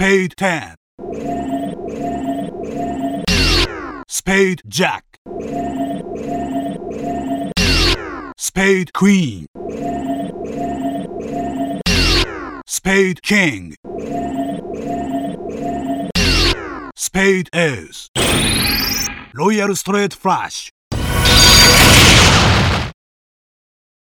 Spade 10. Spade Jack. Spade Queen. Spade King. Spade Ace. Royal straight flush.